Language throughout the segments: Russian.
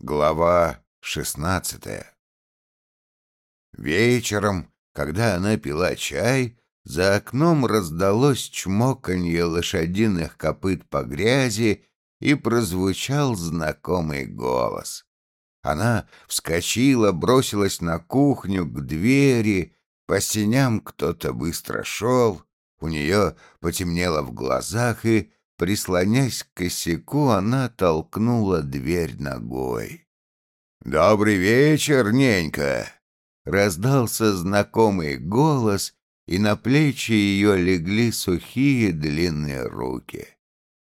Глава шестнадцатая Вечером, когда она пила чай, за окном раздалось чмоканье лошадиных копыт по грязи и прозвучал знакомый голос. Она вскочила, бросилась на кухню, к двери, по стеням кто-то быстро шел, у нее потемнело в глазах, и, прислонясь к косяку, она толкнула дверь ногой. «Добрый вечер, ненька!» Раздался знакомый голос, и на плечи ее легли сухие длинные руки.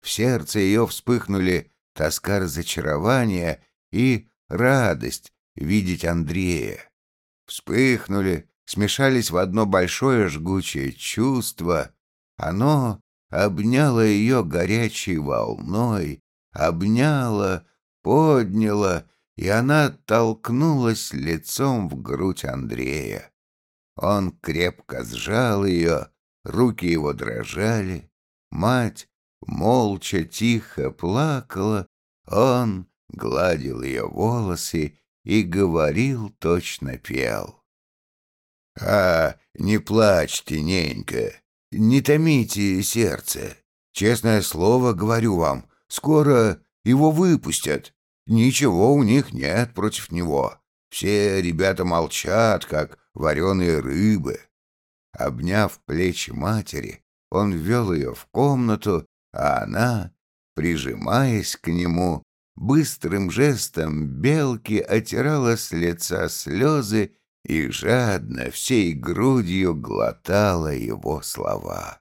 В сердце ее вспыхнули тоска разочарования и радость видеть Андрея. Вспыхнули, смешались в одно большое жгучее чувство. Оно обняло ее горячей волной, обняло, подняло, и она толкнулась лицом в грудь Андрея. Он крепко сжал ее, руки его дрожали. Мать молча, тихо плакала. Он гладил ее волосы и говорил, точно пел. «А, не плачьте, ненька, не томите сердце. Честное слово говорю вам, скоро его выпустят. Ничего у них нет против него. Все ребята молчат, как вареные рыбы». Обняв плечи матери, он ввел ее в комнату, а она, прижимаясь к нему, быстрым жестом белки отирала с лица слезы и жадно всей грудью глотала его слова.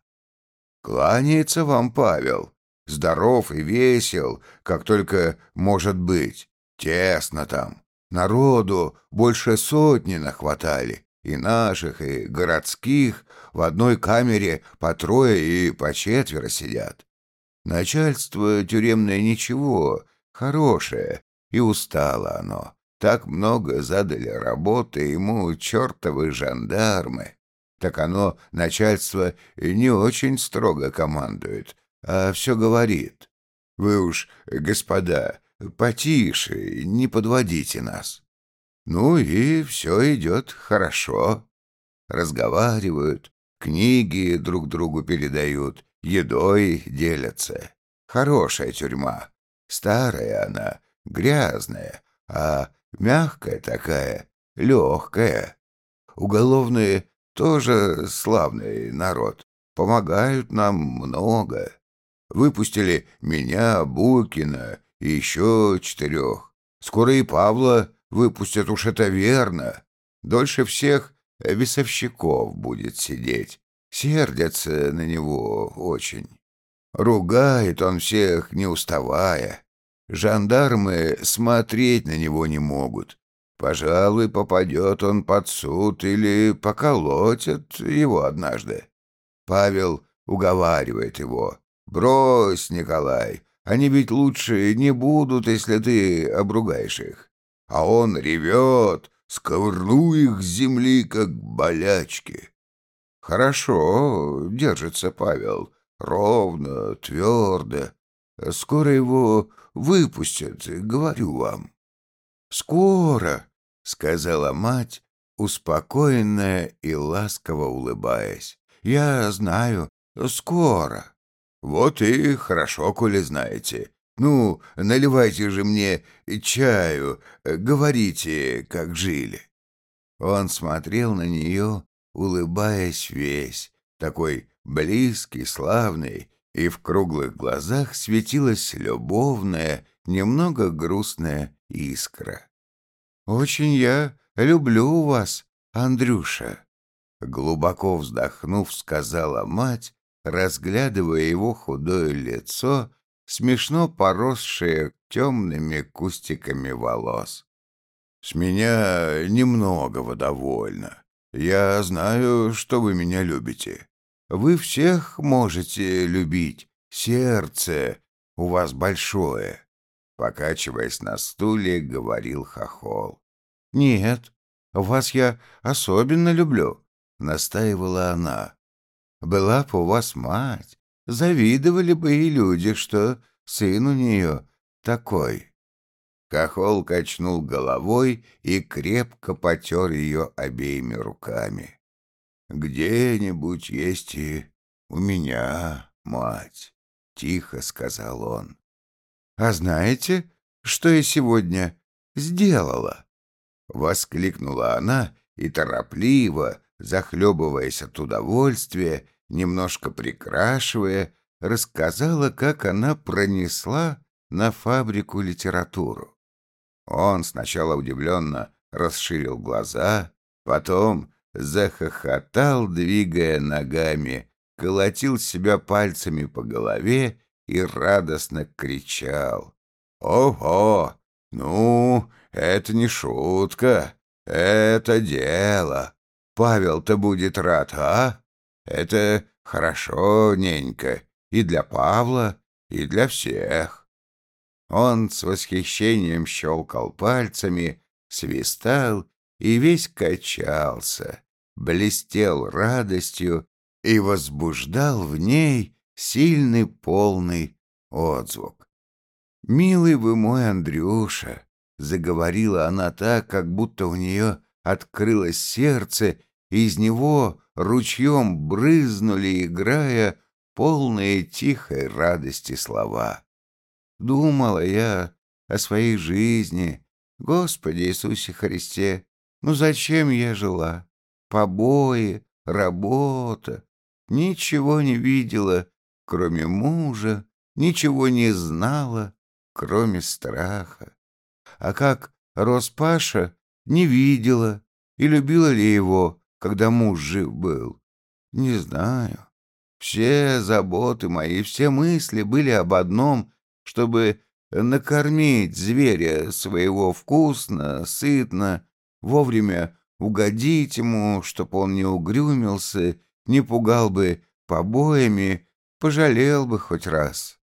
«Кланяется вам Павел, здоров и весел, как только может быть. Тесно там, народу больше сотни нахватали, и наших, и городских, в одной камере по трое и по четверо сидят. Начальство тюремное ничего, хорошее, и устало оно. Так много задали работы ему чертовы жандармы. Так оно, начальство, не очень строго командует, а все говорит. Вы уж, господа, потише, не подводите нас. Ну и все идет хорошо. Разговаривают, книги друг другу передают, едой делятся. Хорошая тюрьма. Старая она, грязная, а мягкая такая, легкая. Уголовные тоже славный народ, помогают нам много. Выпустили меня, Букина и еще четырех. Скоро и Павла выпустят, уж это верно. Дольше всех весовщиков будет сидеть. Сердятся на него очень. Ругает он всех, не уставая. Жандармы смотреть на него не могут. Пожалуй, попадет он под суд или поколотят его однажды. Павел уговаривает его. «Брось, Николай, они ведь лучше не будут, если ты обругаешь их». А он ревет, сковырну их с земли, как болячки. Хорошо держится Павел, ровно, твердо. Скоро его выпустят, говорю вам. Скоро, сказала мать, успокоенная и ласково улыбаясь. Я знаю, скоро. Вот и хорошо, коли знаете. Ну, наливайте же мне чаю, говорите, как жили. Он смотрел на нее, улыбаясь весь, такой близкий, славный, и в круглых глазах светилась любовная, немного грустная искра. «Очень я люблю вас, Андрюша», — глубоко вздохнув, сказала мать, разглядывая его худое лицо, смешно поросшее темными кустиками волос. «С меня немногого довольно. Я знаю, что вы меня любите. Вы всех можете любить. Сердце у вас большое. Покачиваясь на стуле, говорил Хохол. Нет, вас я особенно люблю, настаивала она. Была бы у вас мать, завидовали бы и люди, что сын у нее такой. Кахол качнул головой и крепко потер ее обеими руками. «Где-нибудь есть и у меня, мать», — тихо сказал он. «А знаете, что я сегодня сделала?» — воскликнула она и торопливо, захлебываясь от удовольствия, немножко прикрашивая, рассказала, как она пронесла на фабрику литературу. Он сначала удивленно расширил глаза, потом захохотал, двигая ногами, колотил себя пальцами по голове и радостно кричал. «Ого! Ну, это не шутка, это дело. Павел-то будет рад, а? Это хорошо, ненька, и для Павла, и для всех». Он с восхищением щелкал пальцами, свистал и весь качался, блестел радостью и возбуждал в ней сильный полный отзвук. «Милый вы мой Андрюша!» — заговорила она так, как будто у нее открылось сердце, и из него ручьем брызнули, играя, полные тихой радости слова. Думала я о своей жизни. Господи Иисусе Христе, ну зачем я жила? Побои, работа. Ничего не видела, кроме мужа, ничего не знала, кроме страха. А как рос Паша, не видела и любила ли его, когда муж жив был. Не знаю. Все заботы мои, все мысли были об одном чтобы накормить зверя своего вкусно, сытно, вовремя угодить ему, чтоб он не угрюмился, не пугал бы побоями, пожалел бы хоть раз.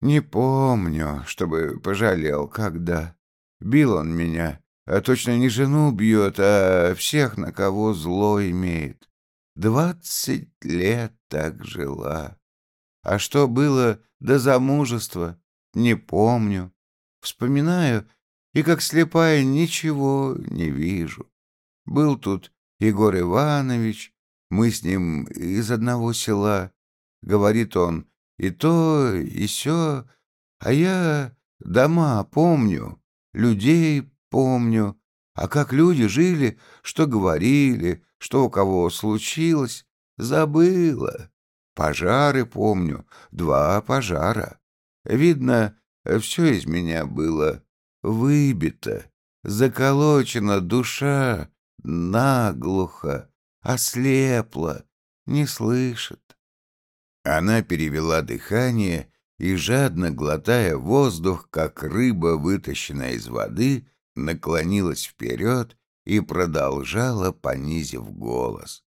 Не помню, чтобы пожалел, когда. Бил он меня, а точно не жену бьет, а всех, на кого зло имеет. Двадцать лет так жила. А что было до замужества, не помню. Вспоминаю, и как слепая ничего не вижу. Был тут Егор Иванович, мы с ним из одного села. Говорит он, и то, и сё, а я дома помню, людей помню, а как люди жили, что говорили, что у кого случилось, забыла. Пожары помню, два пожара. Видно, все из меня было выбито, заколочена душа, наглухо, ослепла, не слышит. Она перевела дыхание и, жадно глотая воздух, как рыба, вытащенная из воды, наклонилась вперед и продолжала, понизив голос.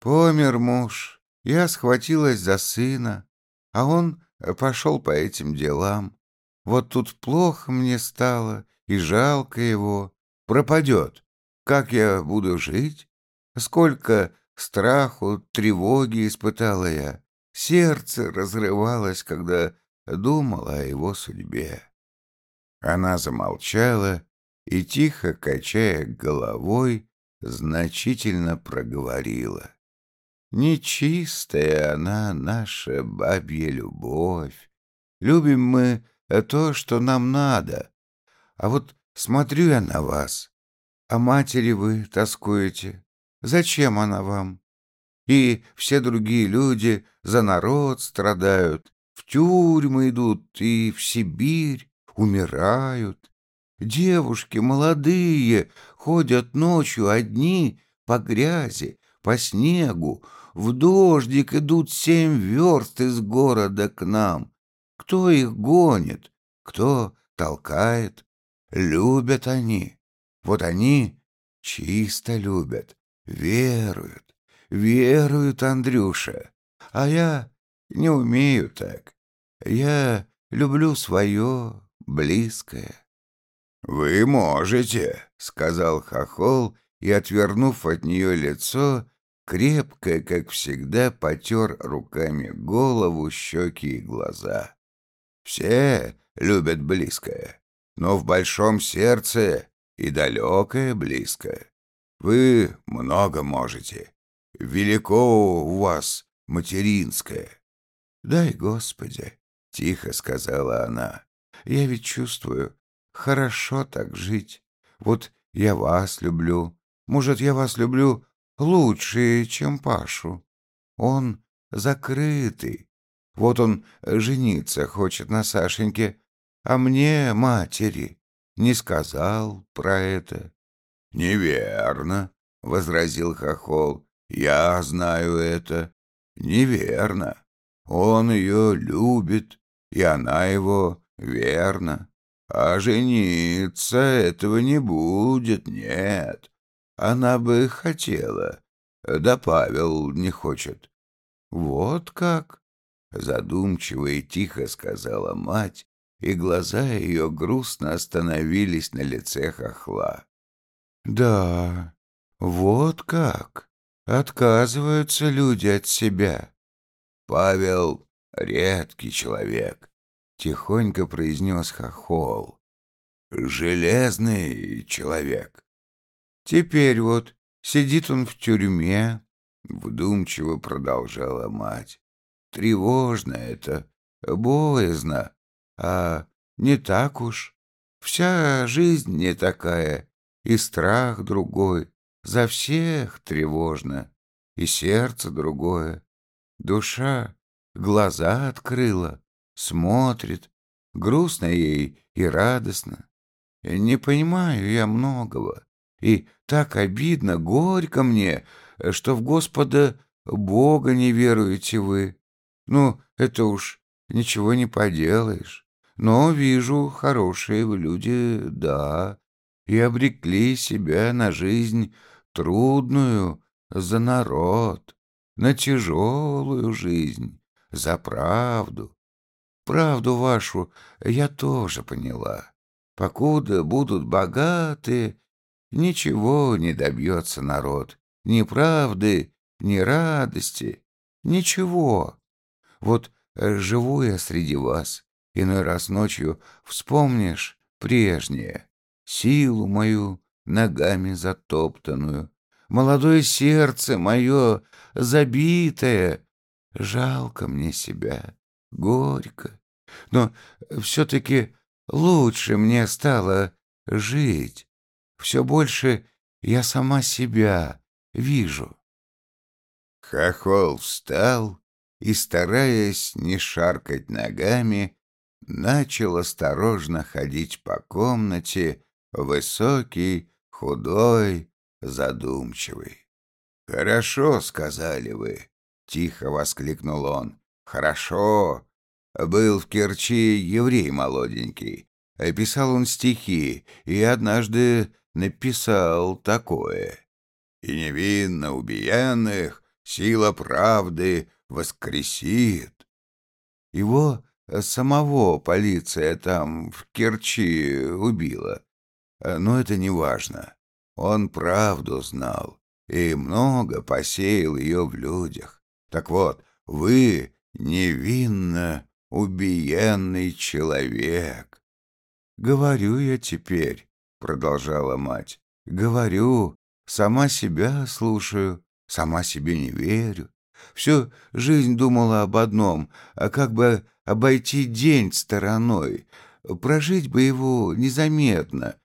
«Помер муж, я схватилась за сына, а он пошел по этим делам. Вот тут плохо мне стало, и жалко его. Пропадет. Как я буду жить? Сколько страху, тревоги испытала я. Сердце разрывалось, когда думала о его судьбе. Она замолчала и, тихо качая головой, значительно проговорила. Нечистая она наша бабья любовь. Любим мы то, что нам надо. А вот смотрю я на вас, а матери вы тоскуете. Зачем она вам? И все другие люди за народ страдают, в тюрьмы идут и в Сибирь умирают. Девушки молодые ходят ночью одни по грязи, по снегу, в дождик идут семь верст из города к нам. Кто их гонит? Кто толкает? Любят они. Вот они чисто любят, веруют, веруют, Андрюша. А я не умею так. Я люблю свое, близкое. — Вы можете, — сказал Хохол, и, отвернув от нее лицо, крепко, как всегда, потер руками голову, щеки и глаза. Все любят близкое. но в большом сердце и далекое близко. Вы много можете. Велико у вас материнское. Дай, Господи, — тихо сказала она. Я ведь чувствую, хорошо так жить. Вот я вас люблю. Может, я вас люблю лучше, чем Пашу. Он закрытый. Вот он жениться хочет на Сашеньке, а мне, матери, не сказал про это. — Неверно, — возразил Хохол. — Я знаю это. Неверно. Он ее любит, и она его верно. А жениться этого не будет, нет. Она бы хотела, да Павел не хочет. Вот как? Задумчиво и тихо сказала мать, и глаза ее грустно остановились на лице хохла. Да, вот как. Отказываются люди от себя. Павел — редкий человек, — тихонько произнес Хохол. «Железный человек. Теперь вот сидит он в тюрьме», — вдумчиво продолжала мать. «Тревожно это, боязно, а не так уж. Вся жизнь не такая, и страх другой, за всех тревожно, и сердце другое. Душа глаза открыла, смотрит, грустно ей и радостно. Не понимаю я многого, и так обидно, горько мне, что в Господа Бога не веруете вы. Ну, это уж ничего не поделаешь. Но вижу, хорошие люди, да, и обрекли себя на жизнь трудную за народ, на тяжелую жизнь, за правду. Правду вашу я тоже поняла. Покуда будут богаты, ничего не добьется народ. Ни правды, ни радости, ничего. Вот живу я среди вас, иной раз ночью вспомнишь прежнее, силу мою, ногами затоптанную, молодое сердце мое забитое. Жалко мне себя, горько, но все-таки лучше мне стало жить. Все больше я сама себя вижу. Хохол встал и, стараясь не шаркать ногами, начал осторожно ходить по комнате, высокий, худой, задумчивый. «Хорошо», — сказали вы, — тихо воскликнул он. «Хорошо. Был в Керчи еврей молоденький. Писал он стихи, и однажды написал такое. «И невинно убиенных сила правды воскресит». Его самого полиция там в Керчи убила. Но это не важно. Он правду знал и много посеял ее в людях. Так вот, вы невинно убиенный человек. Говорю я теперь, продолжала мать, говорю, сама себя слушаю, сама себе не верю. Всю жизнь думала об одном, а как бы обойти день стороной, прожить бы его незаметно,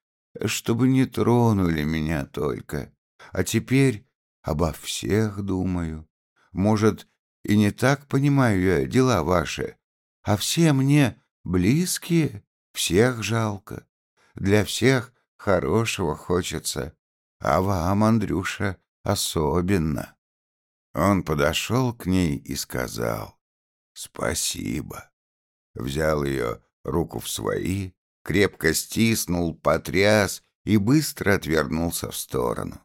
чтобы не тронули меня только. А теперь обо всех думаю. Может, и не так понимаю я дела ваши, а все мне близкие, всех жалко. Для всех хорошего хочется, а вам, Андрюша, особенно. Он подошел к ней и сказал «Спасибо». Взял ее руку в свои, крепко стиснул, потряс и быстро отвернулся в сторону.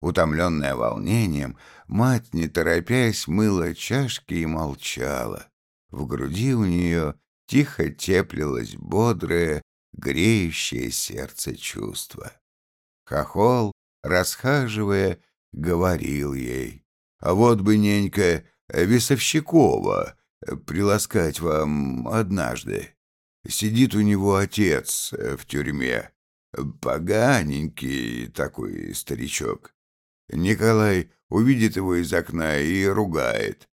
Утомленная волнением, мать, не торопясь, мыла чашки и молчала. В груди у нее тихо теплилось бодрое, греющее сердце чувство. Хохол, расхаживая, говорил ей, «А вот бы, ненька, Весовщикова приласкать вам однажды». Сидит у него отец э, в тюрьме. Поганенький такой старичок. Николай увидит его из окна и ругает.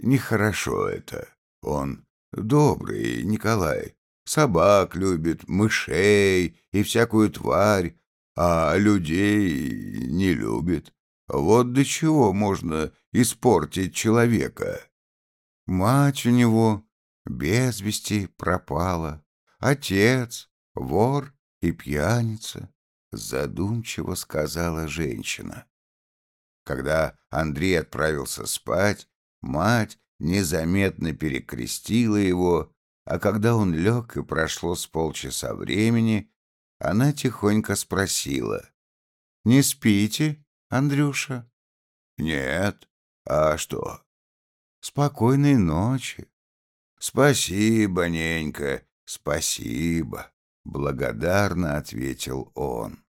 Нехорошо это. Он добрый, Николай. Собак любит, мышей и всякую тварь, а людей не любит. Вот до чего можно испортить человека. Мать у него без вести пропала, отец — вор и пьяница, задумчиво сказала женщина. Когда Андрей отправился спать, мать незаметно перекрестила его, а когда он лег и прошло с полчаса времени, она тихонько спросила. «Не спите, Андрюша?» «Нет. А что?» «Спокойной ночи». «Спасибо, ненька, спасибо», — благодарно ответил он.